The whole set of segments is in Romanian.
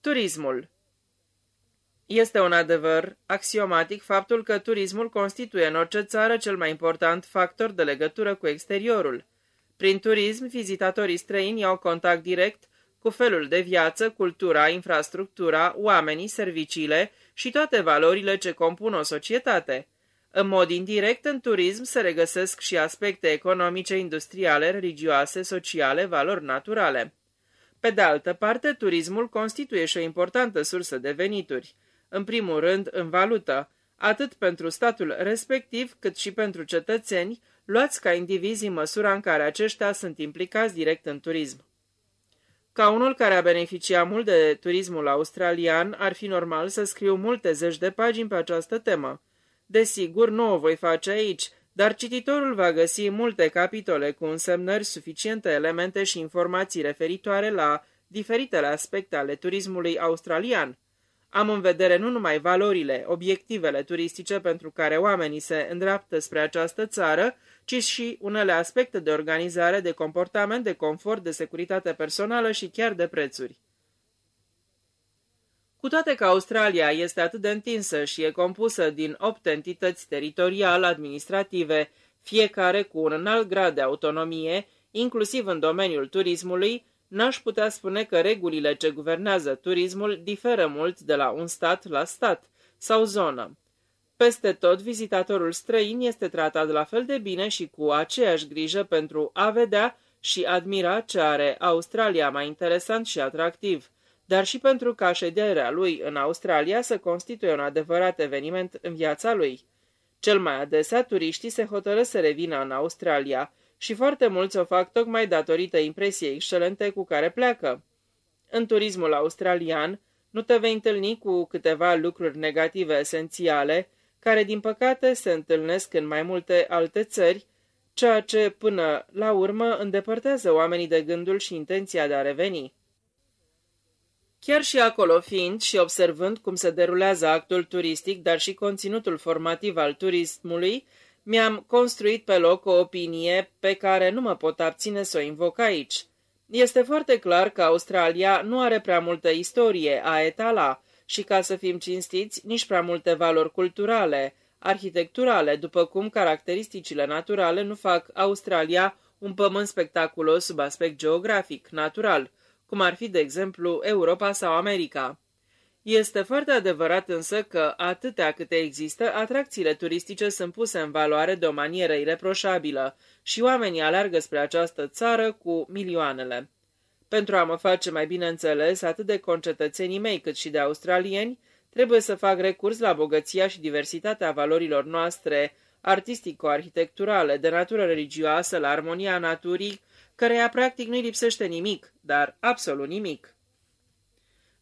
Turismul Este un adevăr axiomatic faptul că turismul constituie în orice țară cel mai important factor de legătură cu exteriorul. Prin turism, vizitatorii străini au contact direct cu felul de viață, cultura, infrastructura, oamenii, serviciile și toate valorile ce compun o societate. În mod indirect, în turism se regăsesc și aspecte economice, industriale, religioase, sociale, valori naturale. Pe de altă parte, turismul constituie și o importantă sursă de venituri, în primul rând în valută, atât pentru statul respectiv cât și pentru cetățeni, luați ca indivizi în măsura în care aceștia sunt implicați direct în turism. Ca unul care a beneficiat mult de turismul australian, ar fi normal să scriu multe zeci de pagini pe această temă. Desigur, nu o voi face aici, dar cititorul va găsi multe capitole cu însemnări suficiente elemente și informații referitoare la diferitele aspecte ale turismului australian. Am în vedere nu numai valorile, obiectivele turistice pentru care oamenii se îndreaptă spre această țară, ci și unele aspecte de organizare, de comportament, de confort, de securitate personală și chiar de prețuri. Cu toate că Australia este atât de întinsă și e compusă din opt entități teritorial-administrative, fiecare cu un înalt grad de autonomie, inclusiv în domeniul turismului, n-aș putea spune că regulile ce guvernează turismul diferă mult de la un stat la stat sau zonă. Peste tot, vizitatorul străin este tratat la fel de bine și cu aceeași grijă pentru a vedea și admira ce are Australia mai interesant și atractiv, dar și pentru ca șederea lui în Australia să constituie un adevărat eveniment în viața lui. Cel mai adesea, turiștii se hotără să revină în Australia și foarte mulți o fac tocmai datorită impresiei excelente cu care pleacă. În turismul australian, nu te vei întâlni cu câteva lucruri negative esențiale, care din păcate se întâlnesc în mai multe alte țări, ceea ce până la urmă îndepărtează oamenii de gândul și intenția de a reveni. Chiar și acolo fiind și observând cum se derulează actul turistic, dar și conținutul formativ al turismului, mi-am construit pe loc o opinie pe care nu mă pot abține să o invoc aici. Este foarte clar că Australia nu are prea multă istorie a etala, și, ca să fim cinstiți, nici prea multe valori culturale, arhitecturale, după cum caracteristicile naturale nu fac Australia un pământ spectaculos sub aspect geografic, natural, cum ar fi, de exemplu, Europa sau America. Este foarte adevărat însă că, atâtea câte există, atracțiile turistice sunt puse în valoare de o manieră ireproșabilă și oamenii alergă spre această țară cu milioanele. Pentru a mă face mai bine înțeles atât de concetățenii mei cât și de australieni, trebuie să fac recurs la bogăția și diversitatea valorilor noastre artistico-arhitecturale, de natură religioasă, la armonia naturii, căreia practic nu-i lipsește nimic, dar absolut nimic.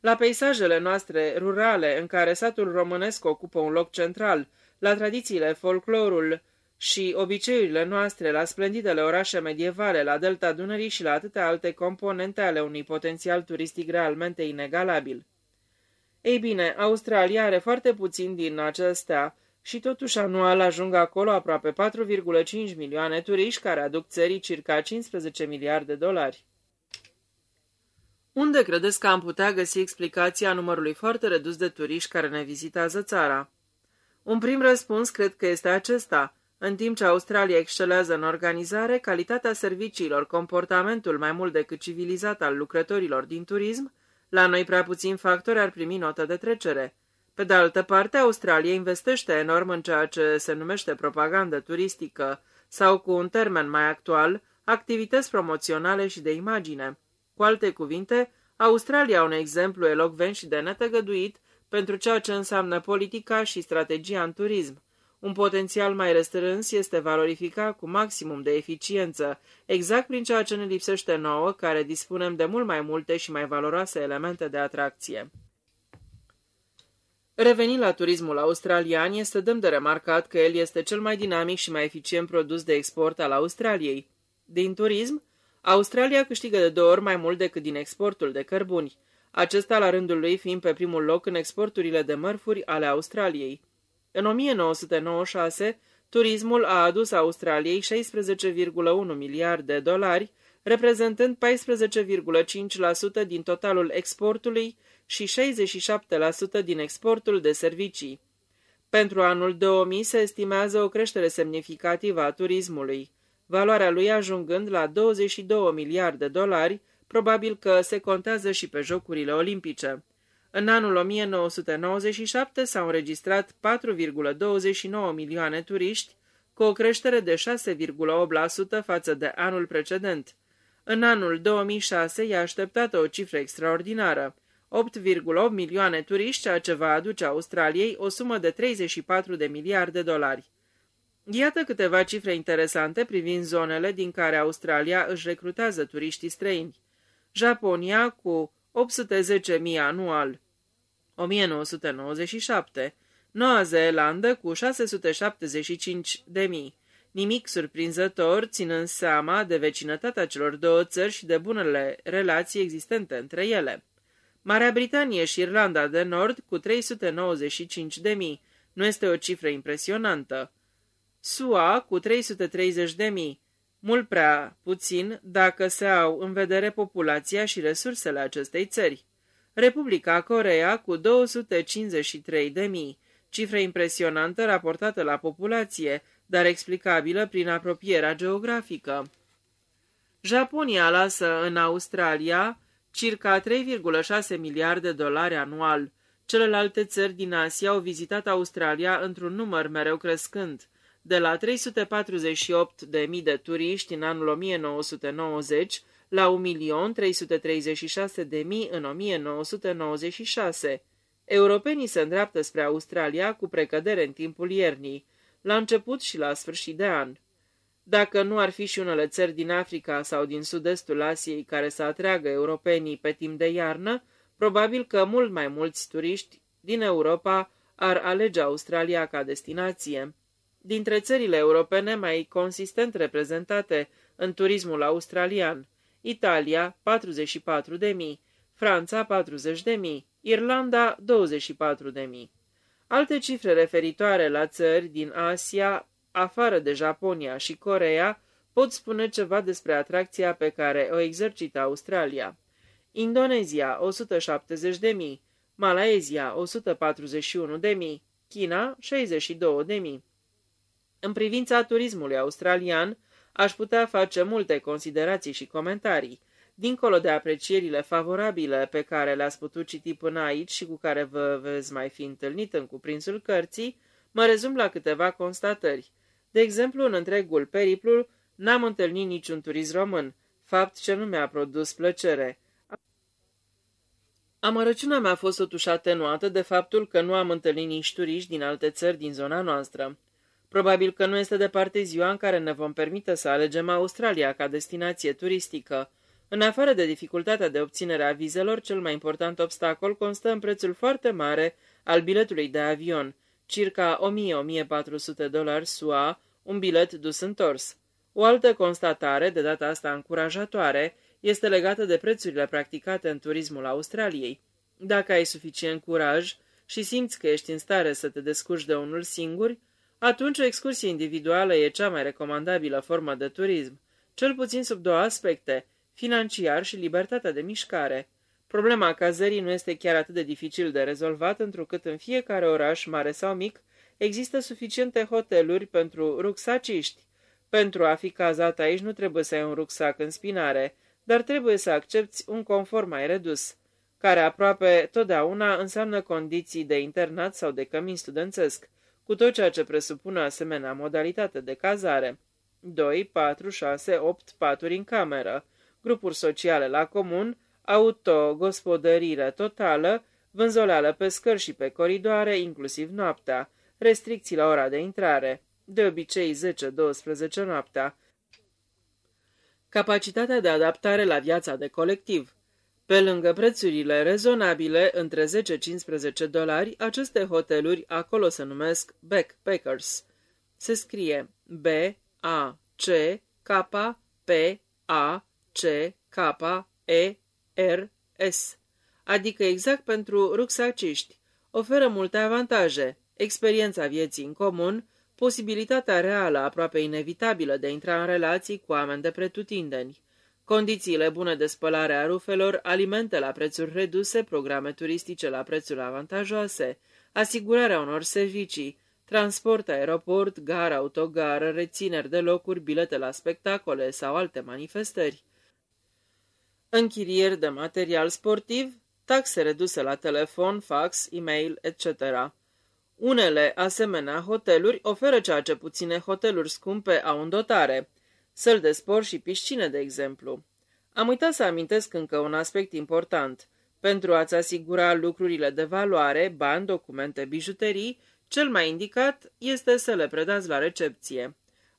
La peisajele noastre rurale, în care satul românesc ocupă un loc central, la tradițiile, folclorul, și obiceiurile noastre la splendidele orașe medievale, la delta Dunării și la atâtea alte componente ale unui potențial turistic realmente inegalabil. Ei bine, Australia are foarte puțin din acestea și totuși anual ajung acolo aproape 4,5 milioane turiști care aduc țării circa 15 miliarde de dolari. Unde credeți că am putea găsi explicația numărului foarte redus de turiști care ne vizitează țara? Un prim răspuns cred că este acesta – în timp ce Australia excelează în organizare, calitatea serviciilor, comportamentul mai mult decât civilizat al lucrătorilor din turism, la noi prea puțin factori ar primi notă de trecere. Pe de altă parte, Australia investește enorm în ceea ce se numește propagandă turistică sau, cu un termen mai actual, activități promoționale și de imagine. Cu alte cuvinte, Australia un exemplu elocvent și de netăgăduit pentru ceea ce înseamnă politica și strategia în turism. Un potențial mai restrâns este valorificat cu maximum de eficiență, exact prin ceea ce ne lipsește nouă, care dispunem de mult mai multe și mai valoroase elemente de atracție. Revenind la turismul australian, este dăm de remarcat că el este cel mai dinamic și mai eficient produs de export al Australiei. Din turism, Australia câștigă de două ori mai mult decât din exportul de cărbuni, acesta la rândul lui fiind pe primul loc în exporturile de mărfuri ale Australiei. În 1996, turismul a adus Australiei 16,1 miliarde de dolari, reprezentând 14,5% din totalul exportului și 67% din exportul de servicii. Pentru anul 2000 se estimează o creștere semnificativă a turismului, valoarea lui ajungând la 22 miliarde de dolari, probabil că se contează și pe Jocurile Olimpice. În anul 1997 s-au înregistrat 4,29 milioane turiști, cu o creștere de 6,8% față de anul precedent. În anul 2006 i-a așteptată o cifră extraordinară, 8,8 milioane turiști, ceea ce va aduce Australiei o sumă de 34 de miliarde de dolari. Iată câteva cifre interesante privind zonele din care Australia își recrutează turiștii străini. Japonia cu 810.000 anual, 1997, Noua Zeelandă cu 675.000, nimic surprinzător ținând seama de vecinătatea celor două țări și de bunele relații existente între ele. Marea Britanie și Irlanda de Nord cu 395.000, nu este o cifră impresionantă. SUA cu 330.000, mult prea puțin dacă se au în vedere populația și resursele acestei țări. Republica Corea cu 253 de mii, cifră impresionantă raportată la populație, dar explicabilă prin apropierea geografică. Japonia lasă în Australia circa 3,6 miliarde de dolari anual. Celelalte țări din Asia au vizitat Australia într-un număr mereu crescând, de la 348.000 de turiști în anul 1990 la 1.336.000 în 1996. Europenii se îndreaptă spre Australia cu precădere în timpul iernii, la început și la sfârșit de an. Dacă nu ar fi și unele țări din Africa sau din sud-estul Asiei care să atragă europenii pe timp de iarnă, probabil că mult mai mulți turiști din Europa ar alege Australia ca destinație. Dintre țările europene mai consistent reprezentate în turismul australian, Italia 44 de mii, Franța 40 de mii, Irlanda 24 de mii. Alte cifre referitoare la țări din Asia, afară de Japonia și Corea, pot spune ceva despre atracția pe care o exercită Australia. Indonezia 170 de mii, Malaezia 141 de mii, China 62 de mii. În privința turismului australian, Aș putea face multe considerații și comentarii, dincolo de aprecierile favorabile pe care le-ați putut citi până aici și cu care vă veți mai fi întâlnit în cuprinsul cărții, mă rezum la câteva constatări. De exemplu, în întregul periplu n-am întâlnit niciun turist român, fapt ce nu mi-a produs plăcere. Amărăciunea mea a fost totuși atenuată de faptul că nu am întâlnit nici turiști din alte țări din zona noastră. Probabil că nu este departe ziua în care ne vom permite să alegem Australia ca destinație turistică. În afară de dificultatea de obținere a vizelor, cel mai important obstacol constă în prețul foarte mare al biletului de avion, circa 1000-1400 dolari SUA, un bilet dus întors. O altă constatare, de data asta încurajatoare, este legată de prețurile practicate în turismul Australiei. Dacă ai suficient curaj și simți că ești în stare să te descurci de unul singur, atunci o excursie individuală e cea mai recomandabilă formă de turism, cel puțin sub două aspecte, financiar și libertatea de mișcare. Problema cazării nu este chiar atât de dificil de rezolvat, întrucât în fiecare oraș, mare sau mic, există suficiente hoteluri pentru ruxaciști. Pentru a fi cazat aici nu trebuie să ai un rucsac în spinare, dar trebuie să accepti un confort mai redus, care aproape totdeauna înseamnă condiții de internat sau de cămin studențesc cu tot ceea ce presupune asemenea modalitate de cazare. 2, 4, 6, 8 paturi în cameră, grupuri sociale la comun, autogospodărire totală, vânzoleală pe scări și pe coridoare, inclusiv noaptea, restricții la ora de intrare, de obicei 10-12 noaptea, capacitatea de adaptare la viața de colectiv, pe lângă prețurile rezonabile, între 10-15 dolari, aceste hoteluri acolo se numesc backpackers. Se scrie B-A-C-K-P-A-C-K-E-R-S, adică exact pentru ruxaciști. Oferă multe avantaje, experiența vieții în comun, posibilitatea reală aproape inevitabilă de a intra în relații cu oameni de pretutindeni, Condițiile bune de spălare a rufelor, alimente la prețuri reduse, programe turistice la prețuri avantajoase, asigurarea unor servicii, transport, aeroport, gar, autogar, rețineri de locuri, bilete la spectacole sau alte manifestări, închirieri de material sportiv, taxe reduse la telefon, fax, e-mail, etc. Unele asemenea hoteluri oferă ceea ce puține hoteluri scumpe au în dotare, săl de sport și piscine, de exemplu. Am uitat să amintesc încă un aspect important. Pentru a-ți asigura lucrurile de valoare, bani, documente, bijuterii, cel mai indicat este să le predați la recepție.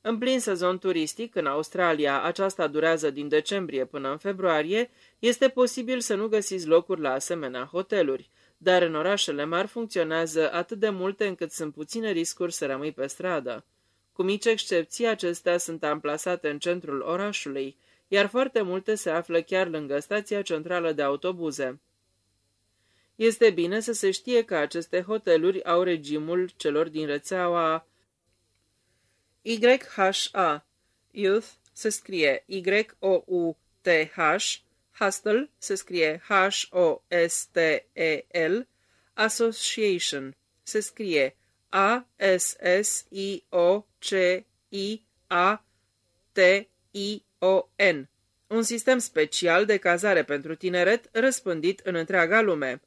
În plin sezon turistic, în Australia, aceasta durează din decembrie până în februarie, este posibil să nu găsiți locuri la asemenea hoteluri, dar în orașele mari funcționează atât de multe încât sunt puține riscuri să rămâi pe stradă. Cu mici excepții, acestea sunt amplasate în centrul orașului, iar foarte multe se află chiar lângă stația centrală de autobuze. Este bine să se știe că aceste hoteluri au regimul celor din rețeaua YHA. Youth se scrie Y-O-U-T-H, Hostel se scrie H-O-S-T-E-L, Association se scrie A-S-S-I-O-C-I-A-T-I-O-N. Un sistem special de cazare pentru tineret răspândit în întreaga lume.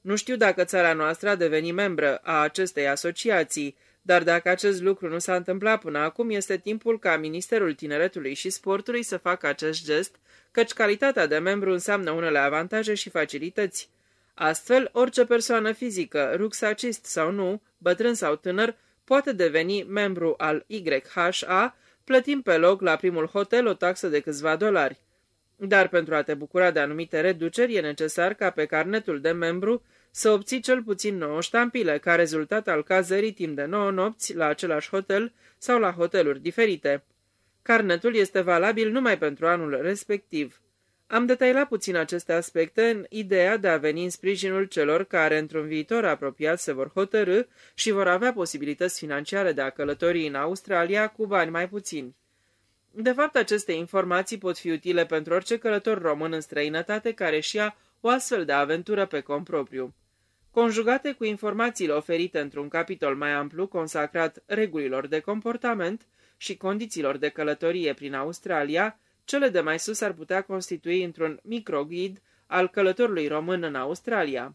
Nu știu dacă țara noastră a devenit membră a acestei asociații, dar dacă acest lucru nu s-a întâmplat până acum, este timpul ca Ministerul Tineretului și Sportului să facă acest gest, căci calitatea de membru înseamnă unele avantaje și facilități. Astfel, orice persoană fizică, ruxacist sau nu, bătrân sau tânăr, poate deveni membru al YHA, plătind pe loc la primul hotel o taxă de câțiva dolari. Dar pentru a te bucura de anumite reduceri, e necesar ca pe carnetul de membru să obții cel puțin 9 ștampile, ca rezultat al cazării timp de 9 nopți la același hotel sau la hoteluri diferite. Carnetul este valabil numai pentru anul respectiv. Am detailat puțin aceste aspecte în ideea de a veni în sprijinul celor care într-un viitor apropiat se vor hotărâ și vor avea posibilități financiare de a călători în Australia cu bani mai puțini. De fapt, aceste informații pot fi utile pentru orice călător român în străinătate care și ia o astfel de aventură pe compropriu. Conjugate cu informațiile oferite într-un capitol mai amplu consacrat regulilor de comportament și condițiilor de călătorie prin Australia, cele de mai sus ar putea constitui într-un microghid al călătorului român în Australia.